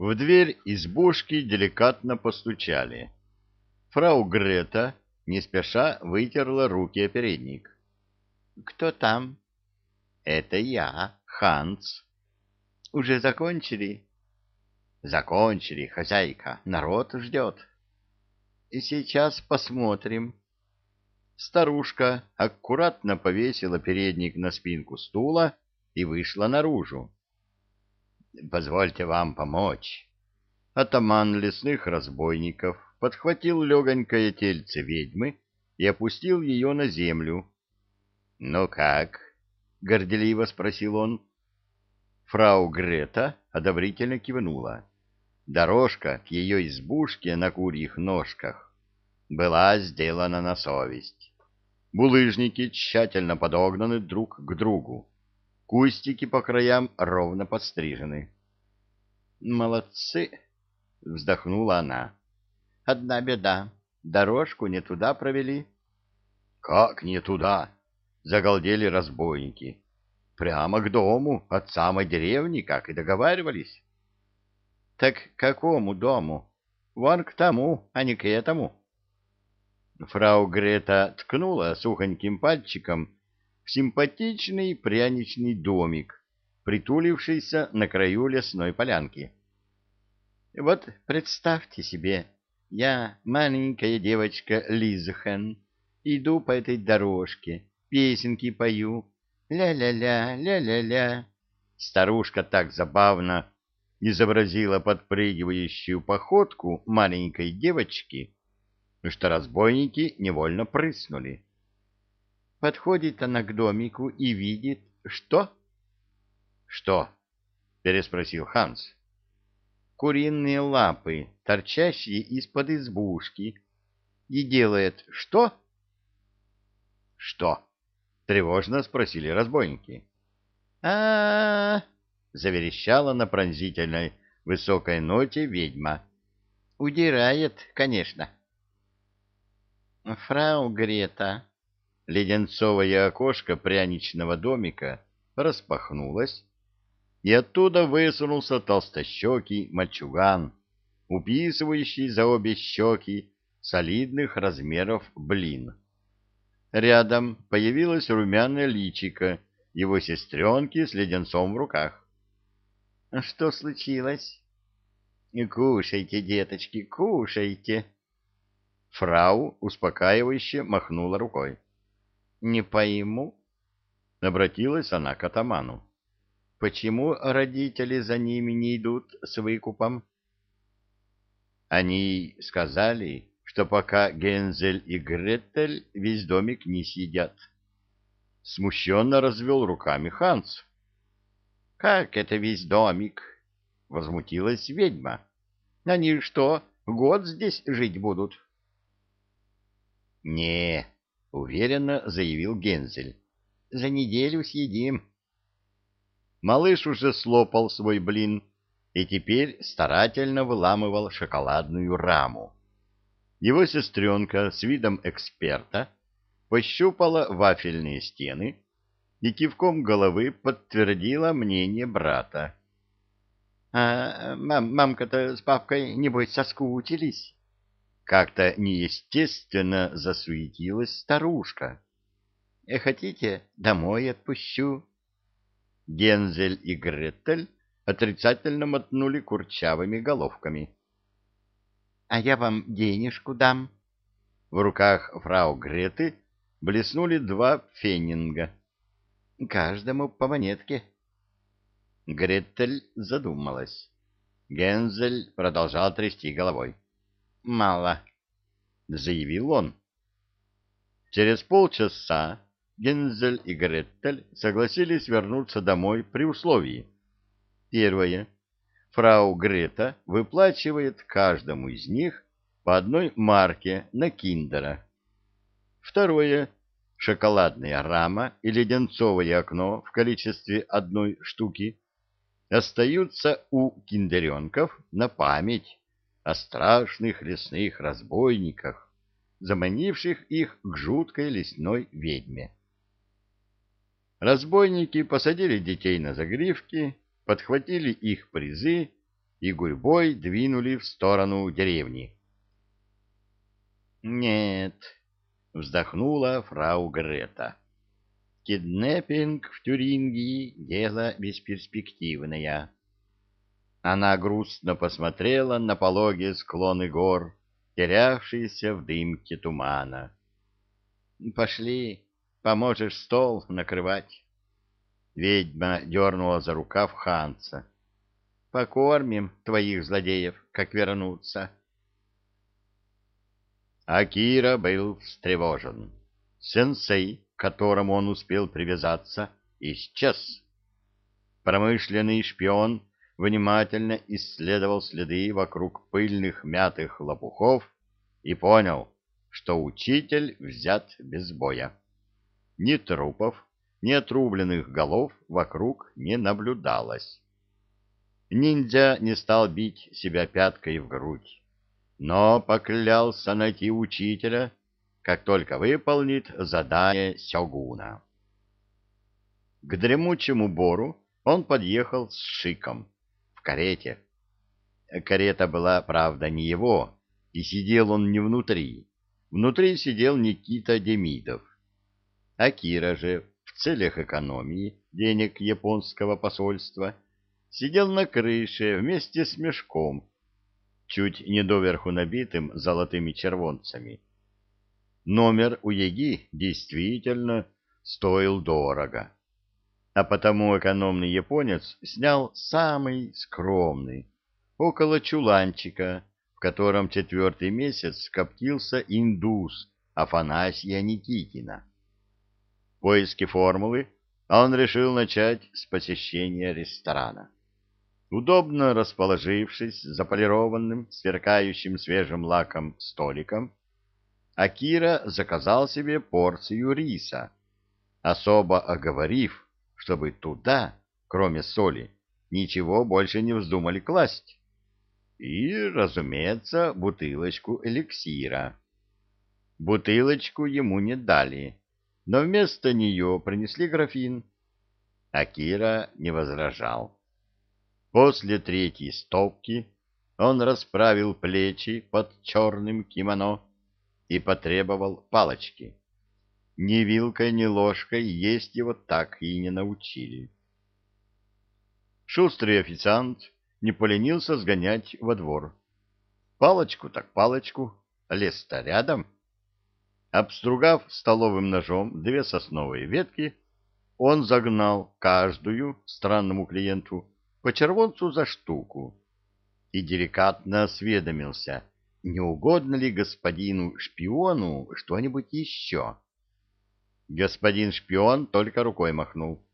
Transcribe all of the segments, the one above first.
В дверь избушки деликатно постучали. Фрау Грета не спеша вытерла руки о передник. — Кто там? — Это я, Ханс. — Уже закончили? — Закончили, хозяйка. Народ ждет. — Сейчас посмотрим. Старушка аккуратно повесила передник на спинку стула и вышла наружу. — Позвольте вам помочь. Атаман лесных разбойников подхватил легонькое тельце ведьмы и опустил ее на землю. — Ну как? — горделиво спросил он. Фрау Грета одобрительно кивнула. Дорожка к ее избушке на курьих ножках была сделана на совесть. Булыжники тщательно подогнаны друг к другу. Кустики по краям ровно подстрижены. «Молодцы!» — вздохнула она. «Одна беда. Дорожку не туда провели». «Как не туда?» — загалдели разбойники. «Прямо к дому, от самой деревни, как и договаривались». «Так к какому дому? Вон к тому, а не к этому». Фрау Грета ткнула сухоньким пальчиком симпатичный пряничный домик, притулившийся на краю лесной полянки. «Вот представьте себе, я, маленькая девочка Лизхен, иду по этой дорожке, песенки пою, ля-ля-ля, ля-ля-ля». Старушка так забавно изобразила подпрыгивающую походку маленькой девочки, что разбойники невольно прыснули. Подходит она к домику и видит, что... — Что? — переспросил Ханс. — Куриные лапы, торчащие из-под избушки. И делает что? — Что? — тревожно спросили разбойники. — А-а-а! — заверещала на пронзительной высокой ноте ведьма. — Удирает, конечно. — Фрау Грета, леденцовое окошко пряничного домика распахнулось, и оттуда высунулся толстощекий мальчуган, уписывающий за обе щеки солидных размеров блин. Рядом появилась румяное личико его сестренки с леденцом в руках. — Что случилось? — Кушайте, деточки, кушайте. Фрау успокаивающе махнула рукой. — Не пойму, — обратилась она к атаману. — Почему родители за ними не идут с выкупом? — Они сказали, что пока Гензель и Гретель весь домик не съедят. Смущенно развел руками Ханс. — Как это весь домик? — возмутилась ведьма. — Они что, год здесь жить будут? — не, уверенно заявил Гензель. За неделю съедим. Малыш уже слопал свой блин и теперь старательно выламывал шоколадную раму. Его сестренка с видом эксперта пощупала вафельные стены и кивком головы подтвердила мнение брата. — А мам, мамка-то с папкой, небось, соскучились? Как-то неестественно засуетилась старушка. «Э, «Хотите, домой отпущу?» Гензель и Гретель отрицательно мотнули курчавыми головками. «А я вам денежку дам». В руках фрау Греты блеснули два фенинга. «Каждому по монетке». Гретель задумалась. Гензель продолжал трясти головой мало, — заявил он. Через полчаса Гензель и Гретель согласились вернуться домой при условии. Первое. Фрау Грета выплачивает каждому из них по одной марке на киндера. Второе. Шоколадная рама и леденцовое окно в количестве одной штуки остаются у киндеренков на память о страшных лесных разбойниках, заманивших их к жуткой лесной ведьме. Разбойники посадили детей на загривки, подхватили их призы и гурьбой двинули в сторону деревни. «Нет», — вздохнула фрау Грета. «Киднеппинг в Тюрингии — дело бесперспективное». Она грустно посмотрела на пологие склоны гор, терявшиеся в дымке тумана. «Пошли, поможешь стол накрывать». Ведьма дернула за рукав Ханца. «Покормим твоих злодеев, как вернутся». Акира был встревожен. Сенсей, к которому он успел привязаться, исчез. Промышленный шпион внимательно исследовал следы вокруг пыльных мятых лопухов и понял, что учитель взят без боя. Ни трупов, ни отрубленных голов вокруг не наблюдалось. Ниндзя не стал бить себя пяткой в грудь но поклялся найти учителя, как только выполнит задание Сёгуна. К дремучему бору он подъехал с шиком в карете. Карета была, правда, не его, и сидел он не внутри. Внутри сидел Никита Демидов. Акира же, в целях экономии денег японского посольства, сидел на крыше вместе с мешком, чуть не доверху набитым золотыми червонцами. Номер у Еги действительно стоил дорого, а потому экономный японец снял самый скромный, около чуланчика, в котором четвертый месяц коптился индус Афанасия Никитина. Поиски формулы он решил начать с посещения ресторана. Удобно расположившись за полированным, сверкающим свежим лаком столиком, Акира заказал себе порцию риса, особо оговорив, чтобы туда, кроме соли, ничего больше не вздумали класть. И, разумеется, бутылочку эликсира. Бутылочку ему не дали, но вместо нее принесли графин. Акира не возражал. После третьей стопки он расправил плечи под черным кимоно и потребовал палочки. Ни вилкой, ни ложкой есть его так и не научили. Шустрый официант не поленился сгонять во двор. Палочку так палочку, лес-то рядом. Обстругав столовым ножом две сосновые ветки, он загнал каждую странному клиенту по червонцу за штуку и деликатно осведомился, не угодно ли господину шпиону что-нибудь еще. Господин шпион только рукой махнул.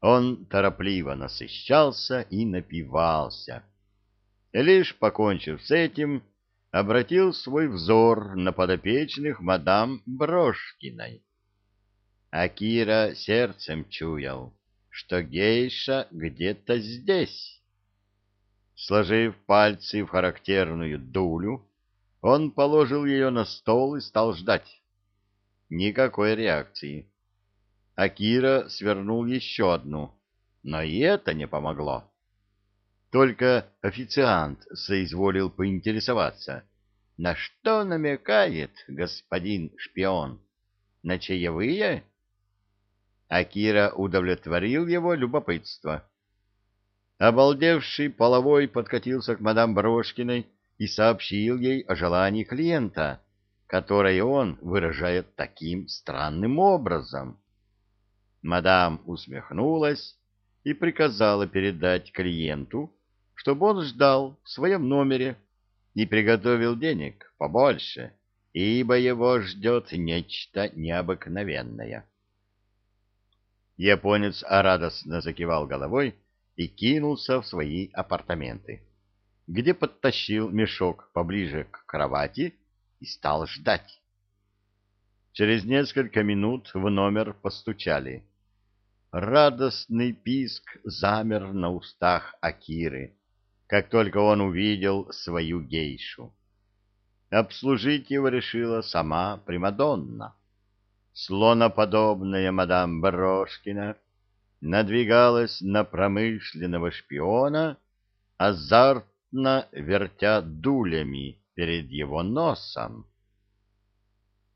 Он торопливо насыщался и напивался. Лишь покончив с этим, обратил свой взор на подопечных мадам Брошкиной. Акира сердцем чуял что гейша где-то здесь. Сложив пальцы в характерную дулю, он положил ее на стол и стал ждать. Никакой реакции. Акира свернул еще одну, но и это не помогло. Только официант соизволил поинтересоваться, на что намекает господин шпион? На чаевые? Акира удовлетворил его любопытство. Обалдевший половой подкатился к мадам Брошкиной и сообщил ей о желании клиента, которое он выражает таким странным образом. Мадам усмехнулась и приказала передать клиенту, чтобы он ждал в своем номере и приготовил денег побольше, ибо его ждет нечто необыкновенное. Японец радостно закивал головой и кинулся в свои апартаменты, где подтащил мешок поближе к кровати и стал ждать. Через несколько минут в номер постучали. Радостный писк замер на устах Акиры, как только он увидел свою гейшу. Обслужить его решила сама Примадонна слоноподобная мадам Брошкина надвигалась на промышленного шпиона, азартно вертя дулями перед его носом.